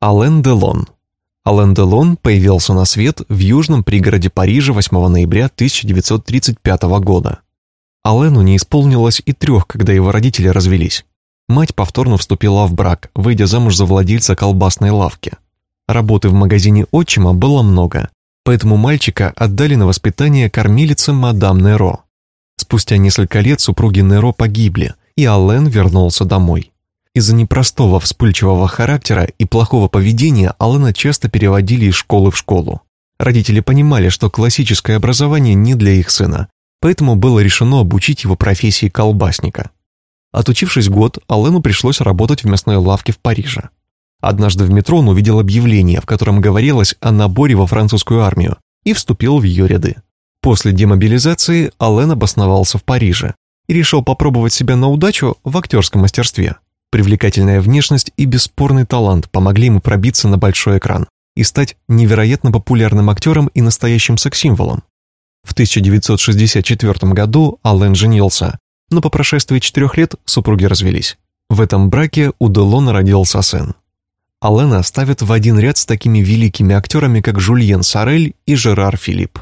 Ален Делон. Ален Делон появился на свет в южном пригороде Парижа 8 ноября 1935 года. Алену не исполнилось и трех, когда его родители развелись. Мать повторно вступила в брак, выйдя замуж за владельца колбасной лавки. Работы в магазине отчима было много, поэтому мальчика отдали на воспитание кормилице мадам Неро. Спустя несколько лет супруги Неро погибли, и Ален вернулся домой. Из-за непростого вспыльчивого характера и плохого поведения Алана часто переводили из школы в школу. Родители понимали, что классическое образование не для их сына, поэтому было решено обучить его профессии колбасника. Отучившись год, Алену пришлось работать в мясной лавке в Париже. Однажды в метро он увидел объявление, в котором говорилось о наборе во французскую армию, и вступил в ее ряды. После демобилизации Ален обосновался в Париже и решил попробовать себя на удачу в актерском мастерстве. Привлекательная внешность и бесспорный талант помогли ему пробиться на большой экран и стать невероятно популярным актером и настоящим секс-символом. В 1964 году Аллен женился, но по прошествии четырех лет супруги развелись. В этом браке у Делона родился сын. Аллена ставят в один ряд с такими великими актерами, как Жульен Сорель и Жерар Филипп.